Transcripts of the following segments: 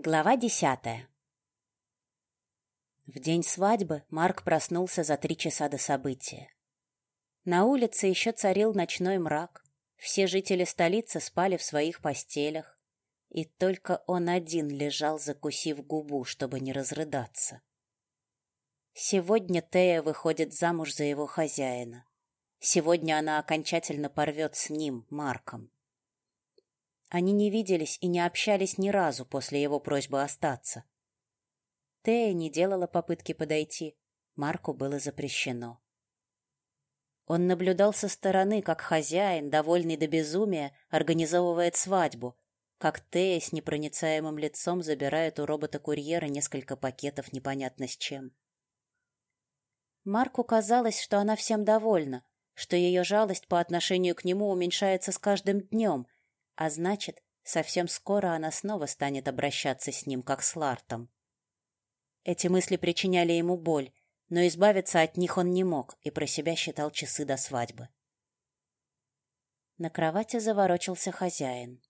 Глава десятая В день свадьбы Марк проснулся за три часа до события. На улице еще царил ночной мрак, все жители столицы спали в своих постелях, и только он один лежал, закусив губу, чтобы не разрыдаться. Сегодня Тея выходит замуж за его хозяина. Сегодня она окончательно порвет с ним, Марком. Они не виделись и не общались ни разу после его просьбы остаться. Тея не делала попытки подойти. Марку было запрещено. Он наблюдал со стороны, как хозяин, довольный до безумия, организовывает свадьбу, как Тея с непроницаемым лицом забирает у робота-курьера несколько пакетов непонятно с чем. Марку казалось, что она всем довольна, что ее жалость по отношению к нему уменьшается с каждым днем — а значит, совсем скоро она снова станет обращаться с ним, как с Лартом. Эти мысли причиняли ему боль, но избавиться от них он не мог и про себя считал часы до свадьбы. На кровати заворочился хозяин.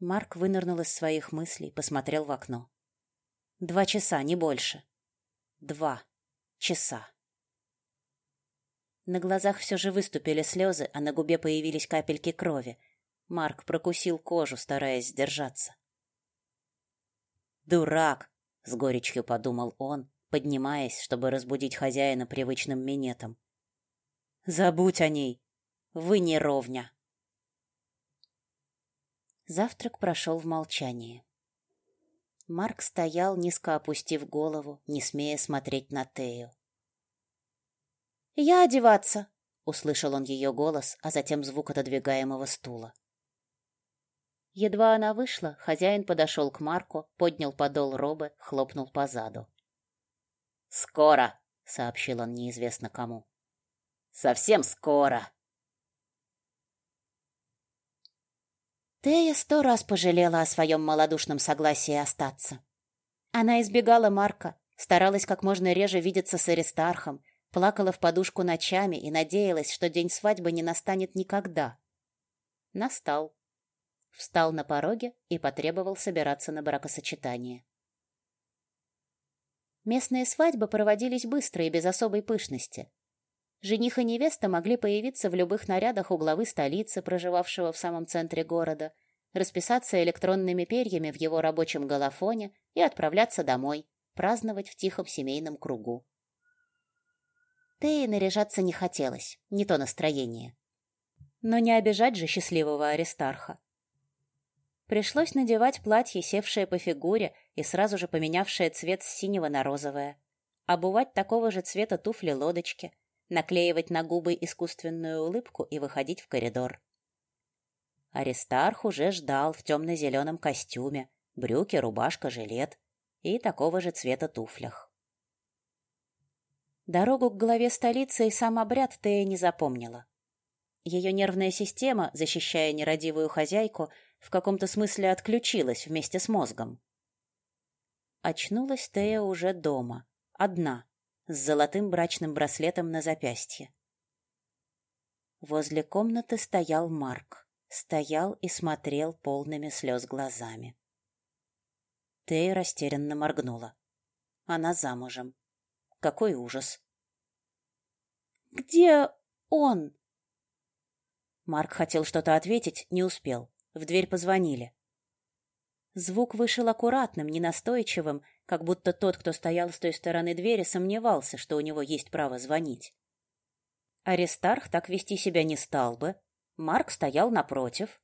Марк вынырнул из своих мыслей, посмотрел в окно. Два часа, не больше. Два часа. На глазах все же выступили слезы, а на губе появились капельки крови, Марк прокусил кожу, стараясь сдержаться. «Дурак!» — с горечью подумал он, поднимаясь, чтобы разбудить хозяина привычным минетом. «Забудь о ней! Вы не ровня!» Завтрак прошел в молчании. Марк стоял, низко опустив голову, не смея смотреть на Тею. «Я одеваться!» — услышал он ее голос, а затем звук отодвигаемого стула. Едва она вышла, хозяин подошел к Марку, поднял подол робы, хлопнул по заду. «Скоро!» — сообщил он неизвестно кому. «Совсем скоро!» Тея сто раз пожалела о своем малодушном согласии остаться. Она избегала Марка, старалась как можно реже видеться с Аристархом, плакала в подушку ночами и надеялась, что день свадьбы не настанет никогда. Настал встал на пороге и потребовал собираться на бракосочетание. Местные свадьбы проводились быстро и без особой пышности. Жених и невеста могли появиться в любых нарядах у главы столицы, проживавшего в самом центре города, расписаться электронными перьями в его рабочем галафоне и отправляться домой, праздновать в тихом семейном кругу. Тее наряжаться не хотелось, не то настроение. Но не обижать же счастливого Аристарха. Пришлось надевать платье, севшее по фигуре и сразу же поменявшее цвет с синего на розовое. Обувать такого же цвета туфли-лодочки, наклеивать на губы искусственную улыбку и выходить в коридор. Аристарх уже ждал в темно-зеленом костюме, брюки, рубашка, жилет и такого же цвета туфлях. Дорогу к главе столицы и сам обряд Тея не запомнила. Ее нервная система, защищая нерадивую хозяйку, в каком-то смысле отключилась вместе с мозгом. Очнулась Тея уже дома, одна, с золотым брачным браслетом на запястье. Возле комнаты стоял Марк. Стоял и смотрел полными слез глазами. Тея растерянно моргнула. Она замужем. Какой ужас. «Где он?» Марк хотел что-то ответить, не успел. В дверь позвонили. Звук вышел аккуратным, ненастойчивым, как будто тот, кто стоял с той стороны двери, сомневался, что у него есть право звонить. Аристарх так вести себя не стал бы. Марк стоял напротив.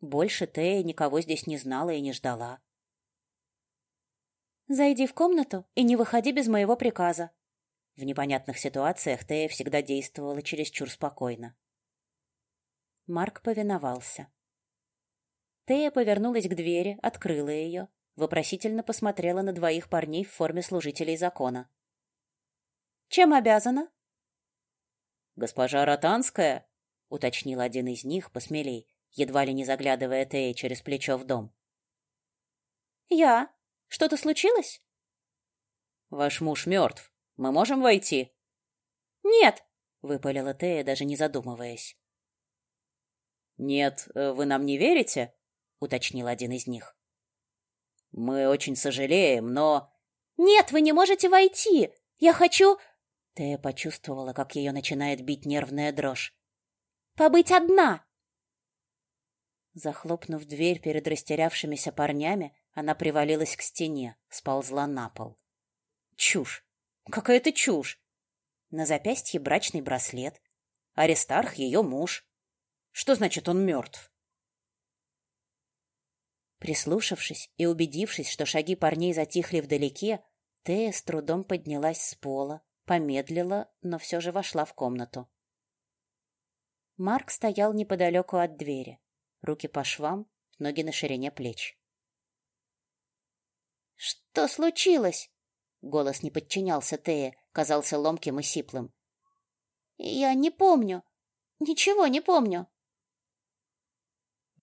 Больше Тея никого здесь не знала и не ждала. «Зайди в комнату и не выходи без моего приказа». В непонятных ситуациях Тея всегда действовала чересчур спокойно. Марк повиновался. Тея повернулась к двери, открыла ее, вопросительно посмотрела на двоих парней в форме служителей закона. «Чем обязана?» «Госпожа Ротанская», — уточнил один из них, посмелей, едва ли не заглядывая Тея через плечо в дом. «Я? Что-то случилось?» «Ваш муж мертв. Мы можем войти?» «Нет», — выпалила Тея, даже не задумываясь. «Нет, э, вы нам не верите?» Уточнил один из них. Мы очень сожалеем, но... Нет, вы не можете войти! Я хочу... Тея почувствовала, как ее начинает бить нервная дрожь. «Побыть одна!» Захлопнув дверь перед растерявшимися парнями, она привалилась к стене, сползла на пол. Чушь! Какая-то чушь! На запястье брачный браслет. Аристарх — ее муж. Что значит он мертв? Прислушавшись и убедившись, что шаги парней затихли вдалеке, Тея с трудом поднялась с пола, помедлила, но все же вошла в комнату. Марк стоял неподалеку от двери, руки по швам, ноги на ширине плеч. «Что случилось?» Голос не подчинялся Тее, казался ломким и сиплым. «Я не помню. Ничего не помню».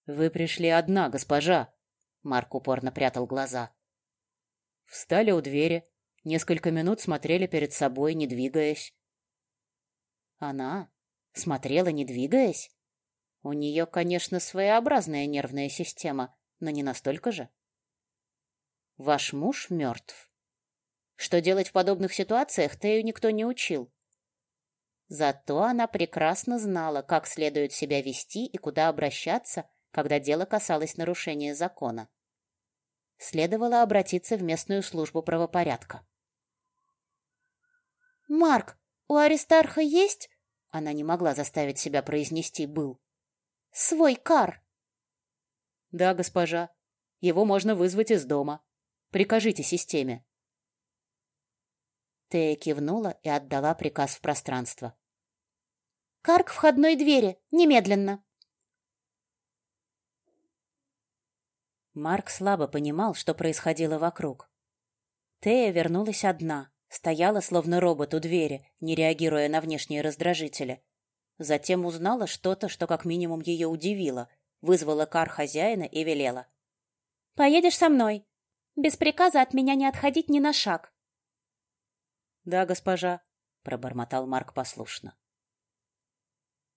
«Вы пришли одна, госпожа», — Марк упорно прятал глаза. Встали у двери, несколько минут смотрели перед собой, не двигаясь. Она смотрела, не двигаясь? У нее, конечно, своеобразная нервная система, но не настолько же. Ваш муж мертв. Что делать в подобных ситуациях, Тею никто не учил. Зато она прекрасно знала, как следует себя вести и куда обращаться, когда дело касалось нарушения закона. Следовало обратиться в местную службу правопорядка. «Марк, у Аристарха есть?» Она не могла заставить себя произнести «был». «Свой кар». «Да, госпожа. Его можно вызвать из дома. Прикажите системе». Тея кивнула и отдала приказ в пространство. «Кар к входной двери! Немедленно!» Марк слабо понимал, что происходило вокруг. Тея вернулась одна, Стояла, словно робот у двери, не реагируя на внешние раздражители. Затем узнала что-то, что как минимум ее удивило, вызвала кар хозяина и велела. «Поедешь со мной. Без приказа от меня не отходить ни на шаг». «Да, госпожа», — пробормотал Марк послушно.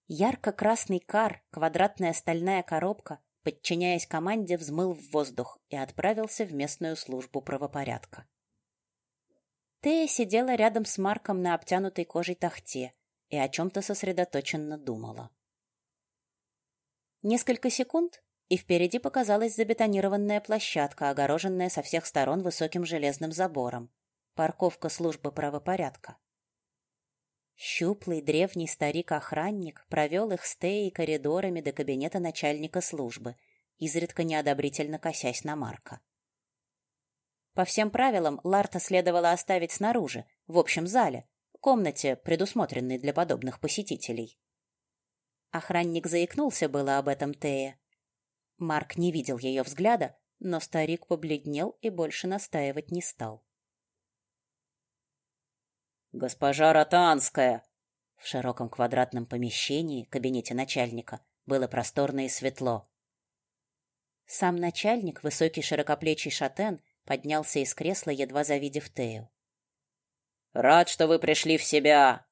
Ярко-красный кар, квадратная стальная коробка, подчиняясь команде, взмыл в воздух и отправился в местную службу правопорядка. Тея сидела рядом с Марком на обтянутой кожей тахте и о чем-то сосредоточенно думала. Несколько секунд, и впереди показалась забетонированная площадка, огороженная со всех сторон высоким железным забором. Парковка службы правопорядка. Щуплый древний старик-охранник провел их с Теей коридорами до кабинета начальника службы, изредка неодобрительно косясь на Марка. По всем правилам, Ларта следовало оставить снаружи, в общем зале, комнате, предусмотренной для подобных посетителей. Охранник заикнулся было об этом Тее. Марк не видел ее взгляда, но старик побледнел и больше настаивать не стал. «Госпожа Ротанская!» В широком квадратном помещении, кабинете начальника, было просторно и светло. Сам начальник, высокий широкоплечий шатен, поднялся из кресла, едва завидев Тею. «Рад, что вы пришли в себя!»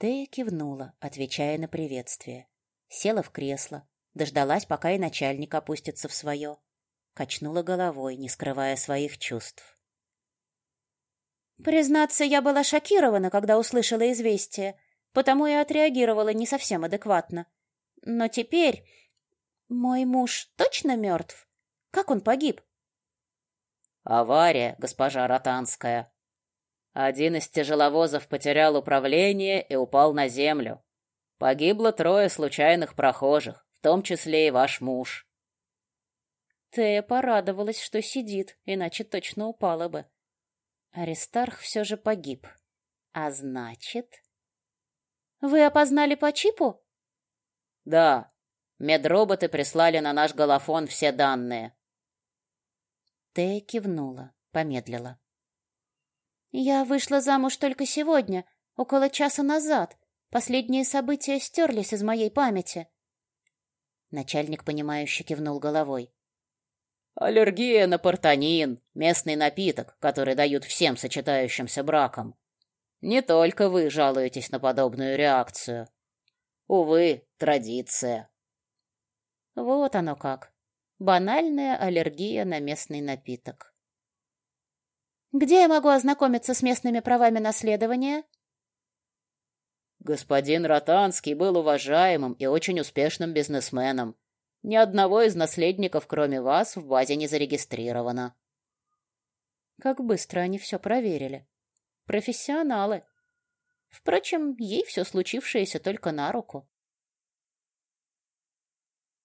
Тея кивнула, отвечая на приветствие. Села в кресло, дождалась, пока и начальник опустится в свое. Качнула головой, не скрывая своих чувств. Признаться, я была шокирована, когда услышала известие, потому и отреагировала не совсем адекватно. Но теперь... Мой муж точно мертв? Как он погиб? Авария, госпожа Ротанская. Один из тяжеловозов потерял управление и упал на землю. Погибло трое случайных прохожих, в том числе и ваш муж. Тея порадовалась, что сидит, иначе точно упала бы. Аристарх все же погиб. А значит... Вы опознали по чипу? Да. Медроботы прислали на наш голофон все данные. Тея кивнула, помедлила. «Я вышла замуж только сегодня, около часа назад. Последние события стерлись из моей памяти». Начальник, понимающе кивнул головой. «Аллергия на портанин, местный напиток, который дают всем сочетающимся браком. Не только вы жалуетесь на подобную реакцию. Увы, традиция». «Вот оно как. Банальная аллергия на местный напиток. «Где я могу ознакомиться с местными правами наследования?» Господин Ротанский был уважаемым и очень успешным бизнесменом. Ни одного из наследников, кроме вас, в базе не зарегистрировано. Как быстро они все проверили. Профессионалы. Впрочем, ей все случившееся только на руку.